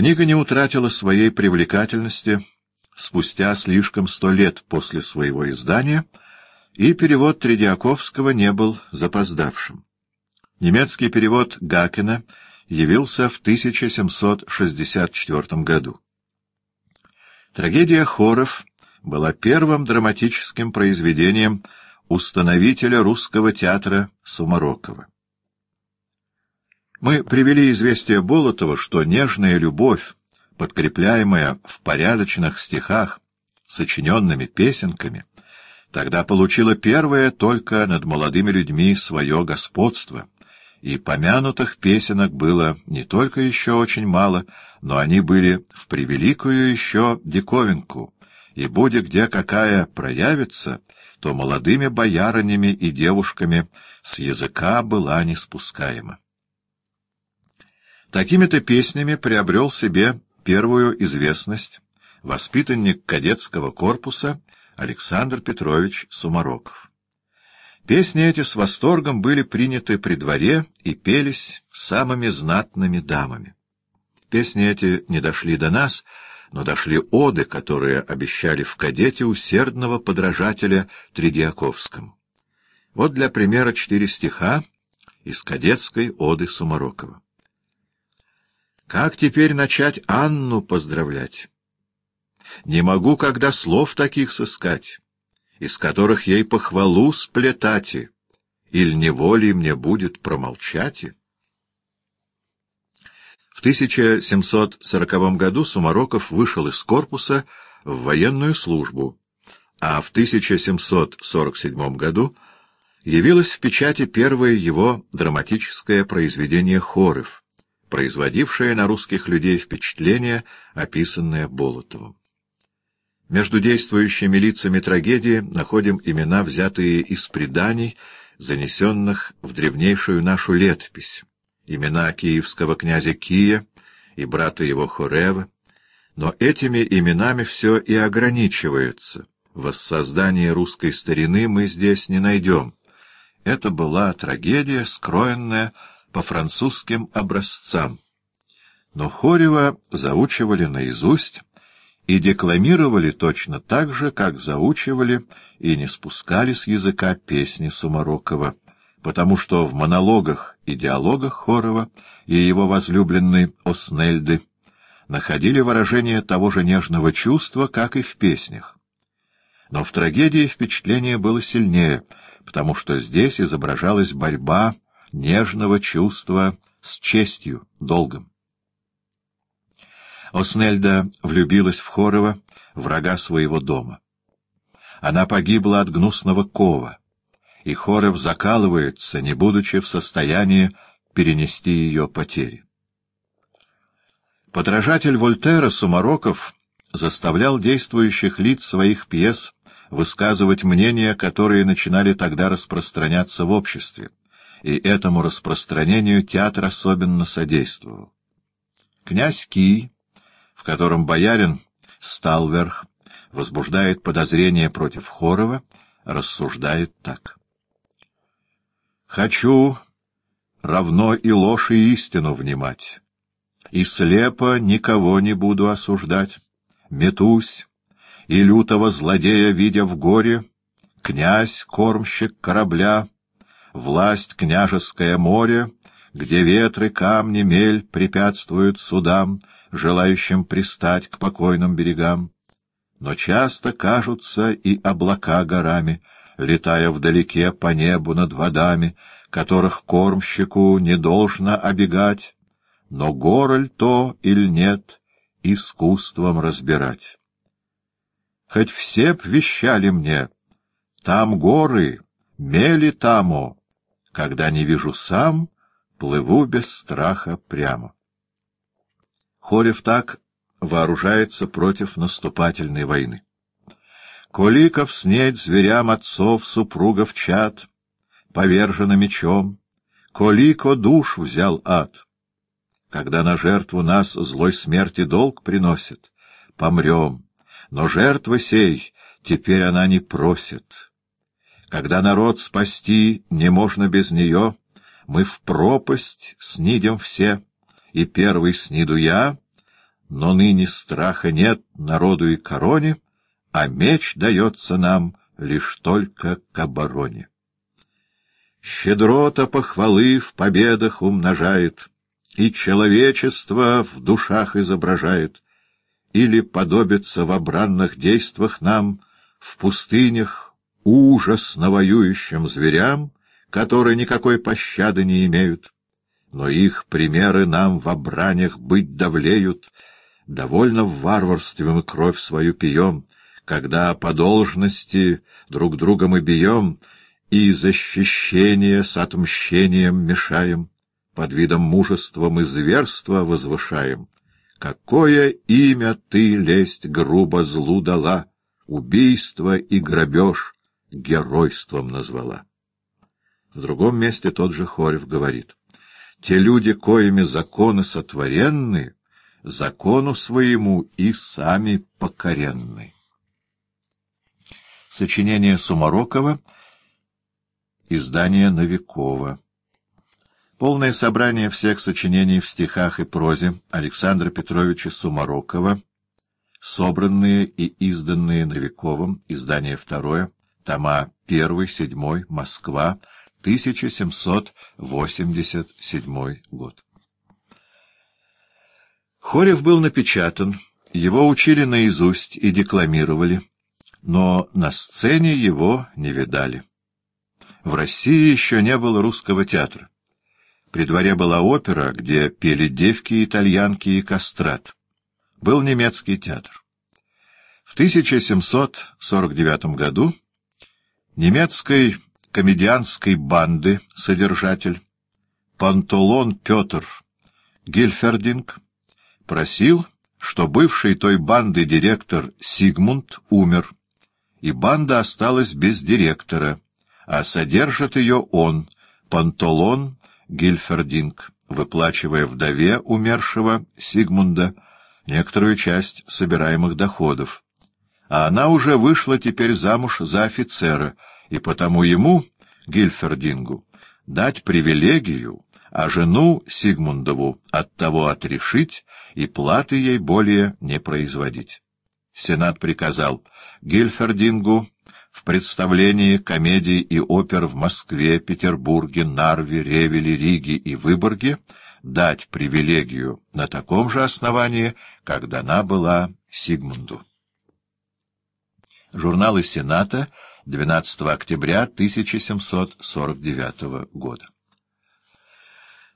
Книга не утратила своей привлекательности спустя слишком сто лет после своего издания, и перевод Тредиаковского не был запоздавшим. Немецкий перевод Гакена явился в 1764 году. Трагедия хоров была первым драматическим произведением установителя русского театра Сумарокова. Мы привели известие Болотова, что нежная любовь, подкрепляемая в порядочных стихах, сочиненными песенками, тогда получила первое только над молодыми людьми свое господство, и помянутых песенок было не только еще очень мало, но они были в превеликую еще диковинку, и будет где какая проявится, то молодыми боярынями и девушками с языка была не спускаема. Такими-то песнями приобрел себе первую известность воспитанник кадетского корпуса Александр Петрович Сумароков. Песни эти с восторгом были приняты при дворе и пелись самыми знатными дамами. Песни эти не дошли до нас, но дошли оды, которые обещали в кадете усердного подражателя Тридиаковскому. Вот для примера четыре стиха из кадетской оды Сумарокова. Как теперь начать Анну поздравлять? Не могу, когда слов таких сыскать, из которых ей похвалу сплетати, или неволей мне будет промолчать. В 1740 году Сумароков вышел из корпуса в военную службу, а в 1747 году явилось в печати первое его драматическое произведение «Хорев», производившее на русских людей впечатление, описанное Болотовым. Между действующими лицами трагедии находим имена, взятые из преданий, занесенных в древнейшую нашу летопись, имена киевского князя Кия и брата его Хорева, но этими именами все и ограничивается. Воссоздание русской старины мы здесь не найдем. Это была трагедия, скроенная по французским образцам. Но Хорева заучивали наизусть и декламировали точно так же, как заучивали и не спускали с языка песни Сумарокова, потому что в монологах и диалогах Хорова и его возлюбленной Оснельды находили выражение того же нежного чувства, как и в песнях. Но в трагедии впечатление было сильнее, потому что здесь изображалась борьба нежного чувства с честью, долгом. Оснельда влюбилась в Хорова, врага своего дома. Она погибла от гнусного кова, и Хоров закалывается, не будучи в состоянии перенести ее потери. Подражатель Вольтера Сумароков заставлял действующих лиц своих пьес высказывать мнения, которые начинали тогда распространяться в обществе и этому распространению театр особенно содействовал. Князь Ки, в котором боярин Сталверх возбуждает подозрения против Хорова, рассуждает так. «Хочу равно и ложь, и истину внимать, и слепо никого не буду осуждать. Метусь, и лютого злодея, видя в горе, князь, кормщик корабля, власть княжеское море, где ветры, камни, мель препятствуют судам, желающим пристать к покойным берегам. Но часто кажутся и облака горами, летая вдалеке по небу над водами, которых кормщику не должно обегать, но гороль то или нет, искусством разбирать. Хоть все б вещали мне, там горы, мели тамо, когда не вижу сам, плыву без страха прямо. Хорев так вооружается против наступательной войны. Коликов снеть зверям отцов, супругов чад, повержено мечом, Колико душ взял ад. Когда на жертву нас злой смерти долг приносит, помрем, но жертвы сей теперь она не просит. Когда народ спасти не можно без нее, мы в пропасть снидем все, и первый сниду я, но ныне страха нет народу и короне, а меч дается нам лишь только к обороне. Щедрота похвалы в победах умножает, и человечество в душах изображает, или подобится в обранных действах нам в пустынях ужас на воюющим зверям, которые никакой пощады не имеют. Но их примеры нам в обранях быть давлеют, довольно в варварстве мы кровь свою пьем, когда по должности друг друга мы бьем и защищение с отмщением мешаем, под видом мужества мы зверства возвышаем. Какое имя ты, лесть, грубо злу дала, убийство и грабеж геройством назвала? В другом месте тот же Хорев говорит, «Те люди, коими законы сотворенны, закону своему и сами покоренны». Сочинение Сумарокова, издание Новикова. Полное собрание всех сочинений в стихах и прозе Александра Петровича Сумарокова, собранные и изданные Новиковым, издание второе, тома 1-7, Москва, 1787 год. Хорев был напечатан, его учили наизусть и декламировали но на сцене его не видали. В России еще не было русского театра. При дворе была опера, где пели девки, итальянки и кастрат. Был немецкий театр. В 1749 году немецкой комедианской банды содержатель Пантолон Петр Гильфердинг просил, что бывший той банды директор Сигмунд умер, и банда осталась без директора, а содержит ее он, Пантолон Гильфердинг, выплачивая вдове умершего Сигмунда некоторую часть собираемых доходов. А она уже вышла теперь замуж за офицера, и потому ему, Гильфердингу, дать привилегию, а жену Сигмундову от того отрешить и платы ей более не производить. Сенат приказал Гильфердингу в представлении комедий и опер в Москве, Петербурге, Нарве, Ревеле, Риге и Выборге дать привилегию на таком же основании, как дана была Сигмунду. Журналы Сената 12 октября 1749 года.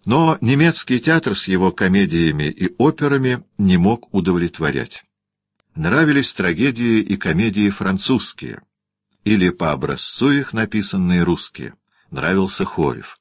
Но немецкий театр с его комедиями и операми не мог удовлетворять. Нравились трагедии и комедии французские, или по образцу их написанные русские. Нравился Хорев.